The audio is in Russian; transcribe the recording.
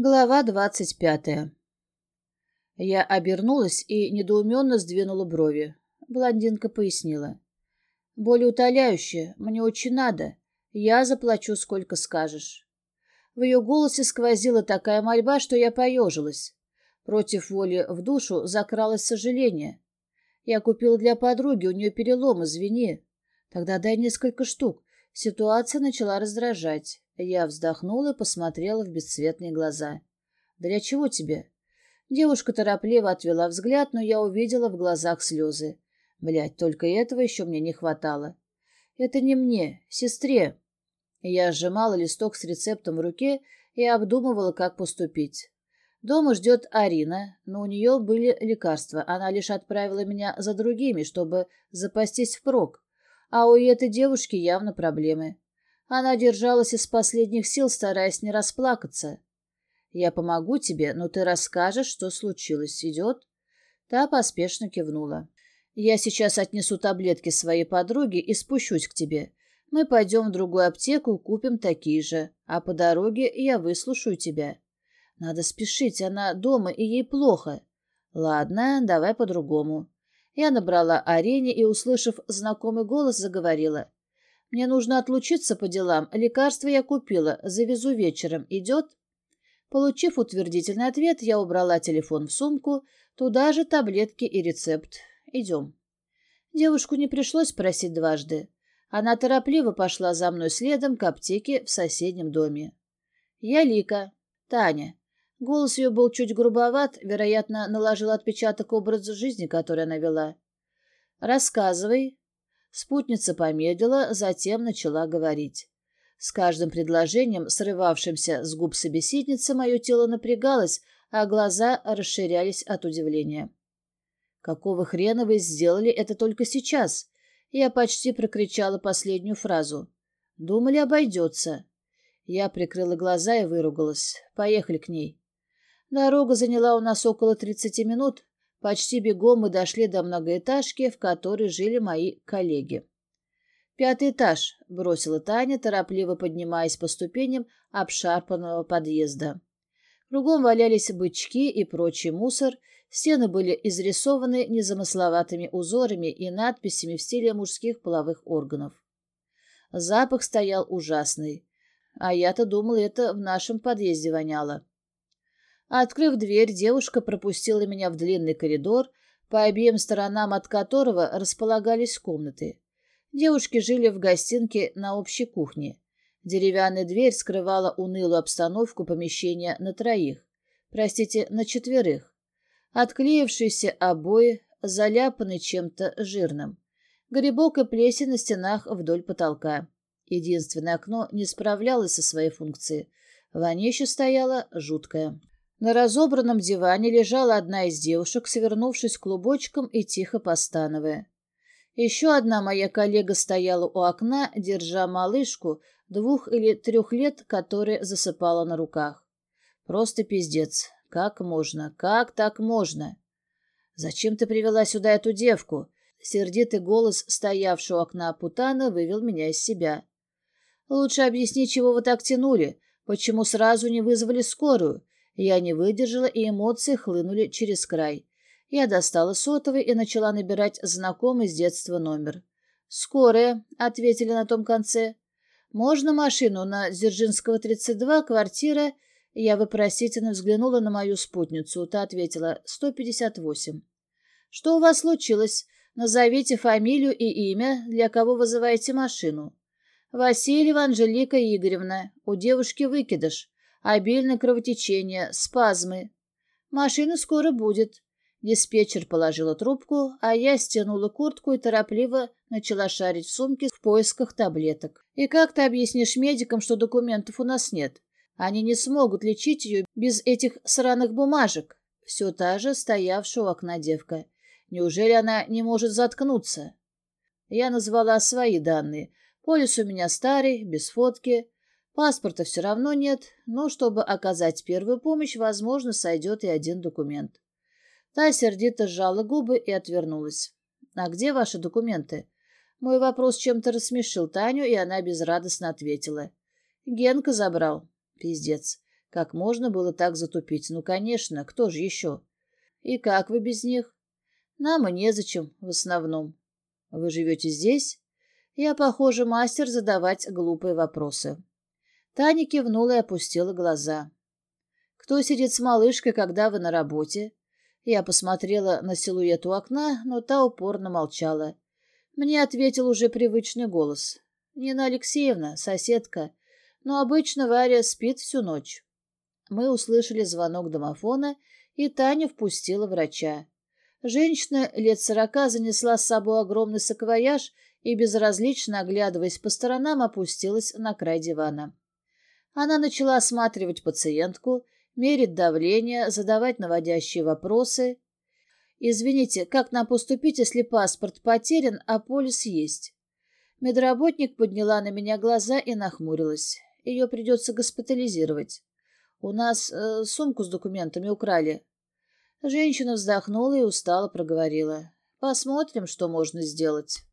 Глава двадцать пятая. Я обернулась и недоуменно сдвинула брови. Блондинка пояснила. «Более утоляющее. Мне очень надо. Я заплачу, сколько скажешь». В ее голосе сквозила такая мольба, что я поежилась. Против воли в душу закралось сожаление. «Я купила для подруги, у нее перелом, извини». «Тогда дай несколько штук». Ситуация начала раздражать. Я вздохнула и посмотрела в бесцветные глаза. «Для чего тебе?» Девушка торопливо отвела взгляд, но я увидела в глазах слезы. Блядь, только этого еще мне не хватало. «Это не мне, сестре». Я сжимала листок с рецептом в руке и обдумывала, как поступить. Дома ждет Арина, но у нее были лекарства. Она лишь отправила меня за другими, чтобы запастись впрок. А у этой девушки явно проблемы. Она держалась из последних сил, стараясь не расплакаться. «Я помогу тебе, но ты расскажешь, что случилось. Идет?» Та поспешно кивнула. «Я сейчас отнесу таблетки своей подруге и спущусь к тебе. Мы пойдем в другую аптеку, купим такие же, а по дороге я выслушаю тебя. Надо спешить, она дома, и ей плохо. Ладно, давай по-другому». Я набрала Арене и, услышав знакомый голос, заговорила. Мне нужно отлучиться по делам. Лекарство я купила. Завезу вечером. Идет?» Получив утвердительный ответ, я убрала телефон в сумку, туда же таблетки и рецепт. «Идем». Девушку не пришлось просить дважды. Она торопливо пошла за мной следом к аптеке в соседнем доме. «Я Лика. Таня». Голос ее был чуть грубоват, вероятно, наложил отпечаток образа жизни, который она вела. «Рассказывай», Спутница помедлила, затем начала говорить. С каждым предложением, срывавшимся с губ собеседницы, мое тело напрягалось, а глаза расширялись от удивления. «Какого хрена вы сделали это только сейчас?» Я почти прокричала последнюю фразу. «Думали, обойдется». Я прикрыла глаза и выругалась. «Поехали к ней». Дорога заняла у нас около тридцати минут, Почти бегом мы дошли до многоэтажки, в которой жили мои коллеги. «Пятый этаж», — бросила Таня, торопливо поднимаясь по ступеням обшарпанного подъезда. Кругом валялись бычки и прочий мусор, стены были изрисованы незамысловатыми узорами и надписями в стиле мужских половых органов. Запах стоял ужасный, а я-то думала, это в нашем подъезде воняло. Открыв дверь, девушка пропустила меня в длинный коридор, по обеим сторонам от которого располагались комнаты. Девушки жили в гостинке на общей кухне. Деревянная дверь скрывала унылую обстановку помещения на троих. Простите, на четверых. Отклеившиеся обои, заляпаны чем-то жирным. Грибок и плесень на стенах вдоль потолка. Единственное окно не справлялось со своей функцией. Вонище стояло жуткое. На разобранном диване лежала одна из девушек, свернувшись клубочком и тихо постановая. Еще одна моя коллега стояла у окна, держа малышку двух или трех лет, которая засыпала на руках. Просто пиздец. Как можно? Как так можно? «Зачем ты привела сюда эту девку?» Сердитый голос, стоявший у окна Путана, вывел меня из себя. «Лучше объясни, чего вы так тянули, почему сразу не вызвали скорую, я не выдержала, и эмоции хлынули через край. Я достала сотовый и начала набирать знакомый с детства номер. «Скорая», — ответили на том конце. «Можно машину на Дзержинского, 32, квартира...» Я вопросительно взглянула на мою спутницу. Та ответила «158». «Что у вас случилось? Назовите фамилию и имя, для кого вызываете машину». «Васильева Анжелика Игоревна. У девушки выкидыш обильное кровотечение, спазмы. Машина скоро будет. Диспетчер положила трубку, а я стянула куртку и торопливо начала шарить в сумке в поисках таблеток. И как ты объяснишь медикам, что документов у нас нет? Они не смогут лечить ее без этих сраных бумажек. Все та же стоявшая у окна девка. Неужели она не может заткнуться? Я назвала свои данные. Полис у меня старый, без фотки. Паспорта все равно нет, но чтобы оказать первую помощь, возможно, сойдет и один документ. Та сердито сжала губы и отвернулась. «А где ваши документы?» Мой вопрос чем-то рассмешил Таню, и она безрадостно ответила. «Генка забрал». «Пиздец. Как можно было так затупить? Ну, конечно, кто же еще? И как вы без них? Нам и незачем, в основном. Вы живете здесь? Я, похоже, мастер задавать глупые вопросы. Таня кивнула и опустила глаза. Кто сидит с малышкой, когда вы на работе? Я посмотрела на силуэт у окна, но та упорно молчала. Мне ответил уже привычный голос. Нина Алексеевна, соседка, но обычно Варя спит всю ночь. Мы услышали звонок домофона, и Таня впустила врача. Женщина лет сорока занесла с собой огромный саквояж и, безразлично оглядываясь по сторонам, опустилась на край дивана. Она начала осматривать пациентку, мерить давление, задавать наводящие вопросы. «Извините, как нам поступить, если паспорт потерян, а полис есть?» Медработник подняла на меня глаза и нахмурилась. Ее придется госпитализировать. У нас э, сумку с документами украли. Женщина вздохнула и устало проговорила. Посмотрим, что можно сделать.